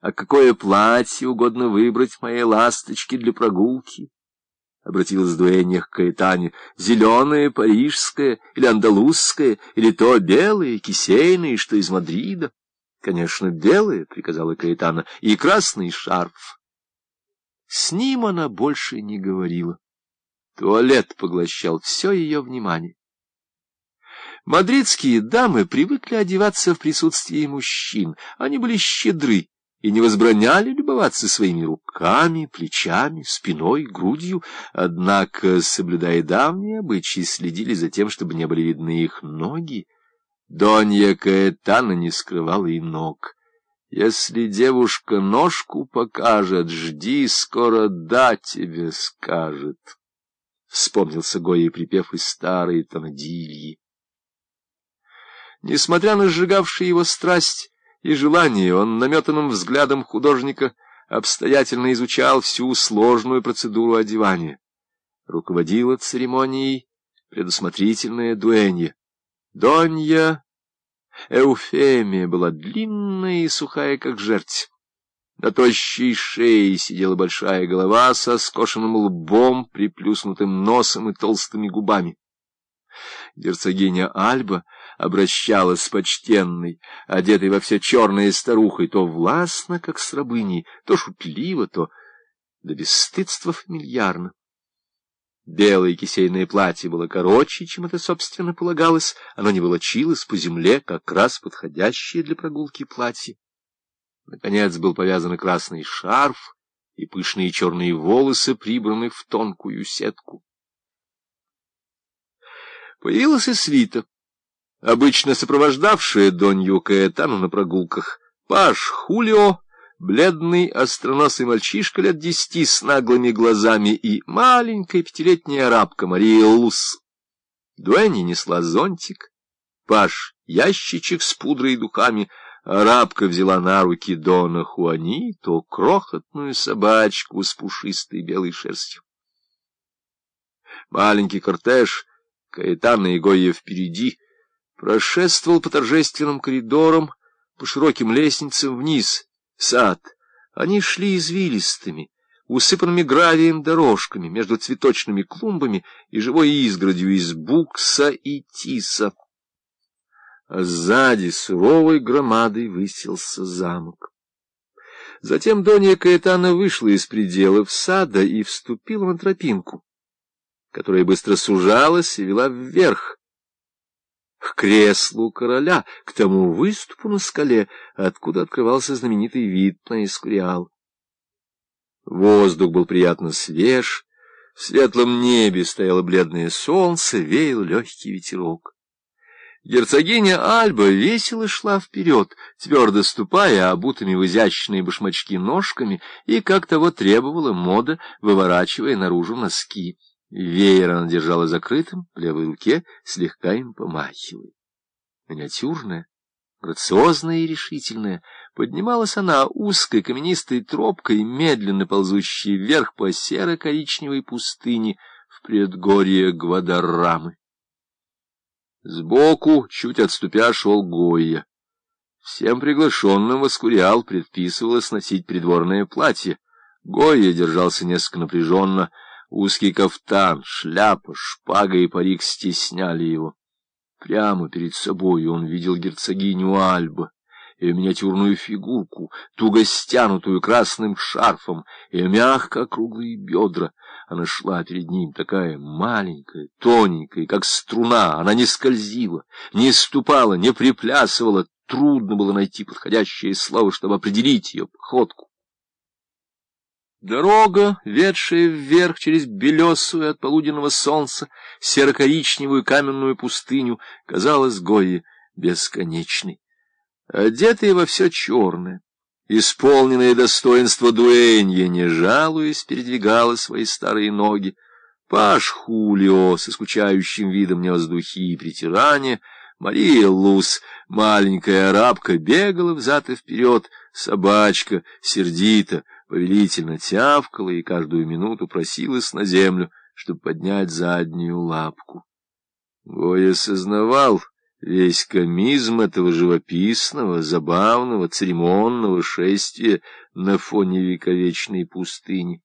А какое платье угодно выбрать моей ласточке для прогулки? Обратилась Дуэнья к Каэтане. Зеленое, парижское, или андалузское, или то белое, кисейное, что из Мадрида. Конечно, белое, — приказала Каэтана, — и красный шарф. С ним она больше не говорила. Туалет поглощал все ее внимание. Мадридские дамы привыкли одеваться в присутствии мужчин. Они были щедры и не возбраняли любоваться своими руками, плечами, спиной, грудью, однако, соблюдая давние обычаи, следили за тем, чтобы не были видны их ноги. Донья Каэтана не скрывала и ног. «Если девушка ножку покажет, жди, скоро да тебе скажет», — вспомнился Гоя припев из старой тонадильи. Несмотря на сжигавшие его страсть и желание, он наметанным взглядом художника обстоятельно изучал всю сложную процедуру одевания. Руководила церемонией предусмотрительная дуэнья. Донья Эуфемия была длинная и сухая, как жерть. На тощей шее сидела большая голова со скошенным лбом, приплюснутым носом и толстыми губами. Герцогиня Альба обращалась с почтенной, одетой во все черные старухой, то властно, как с рабыней, то шутливо, то до бесстыдства фамильярно. Белое кисейное платье было короче, чем это, собственно, полагалось. Оно не волочилось по земле, как раз подходящее для прогулки платье. Наконец был повязан красный шарф, и пышные черные волосы прибраны в тонкую сетку. Появилась и свита, обычно сопровождавшая Донью Каэтану на прогулках. Паш Хулио, бледный остроносый мальчишка лет десяти с наглыми глазами и маленькая пятилетняя арабка Мария Лус. Дуэнни несла зонтик, Паш — ящичек с пудрой и духами, арабка взяла на руки Дона Хуанито, крохотную собачку с пушистой белой шерстью. Маленький кортеж — Каэтана и Гойя впереди, прошествовал по торжественным коридорам, по широким лестницам вниз, сад. Они шли извилистыми, усыпанными гравием дорожками между цветочными клумбами и живой изгородью из букса и тиса. А сзади суровой громадой высился замок. Затем Донья Каэтана вышла из пределов сада и вступила на тропинку которая быстро сужалась и вела вверх, к креслу короля, к тому выступу на скале, откуда открывался знаменитый вид на Эскуриал. Воздух был приятно свеж, в светлом небе стояло бледное солнце, веял легкий ветерок. Герцогиня Альба весело шла вперед, твердо ступая обутыми в изящные башмачки ножками, и, как того требовала мода, выворачивая наружу носки. Веер она держала закрытым в левой руке, слегка им помахивая. Миниатюрная, грациозная и решительная, поднималась она узкой каменистой тропкой, медленно ползущей вверх по серо-коричневой пустыне в предгорье Гвадарамы. Сбоку, чуть отступя, шел Гойя. Всем приглашенным в Аскуриал предписывалось носить придворное платье. Гойя держался несколько напряженно, Узкий кафтан, шляпа, шпага и парик стесняли его. Прямо перед собой он видел герцогиню Альба, ее миниатюрную фигурку, туго стянутую красным шарфом, и мягко округлые бедра. Она шла перед ним, такая маленькая, тоненькая, как струна. Она не скользила, не ступала, не приплясывала. Трудно было найти подходящее слово, чтобы определить ее походку. Дорога, ведшая вверх через белесую от полуденного солнца серо-коричневую каменную пустыню, казалась Гойе бесконечной. Одетая во все черное, исполненное достоинство дуэнья, не жалуясь, передвигала свои старые ноги. Паш Хулио со скучающим видом нес духи и притирания, Мария Лус, маленькая арабка, бегала взад и вперед, собачка, сердито, повелительно тявкала и каждую минуту просилась на землю, чтобы поднять заднюю лапку. Гоя сознавал весь комизм этого живописного, забавного, церемонного шествия на фоне вековечной пустыни.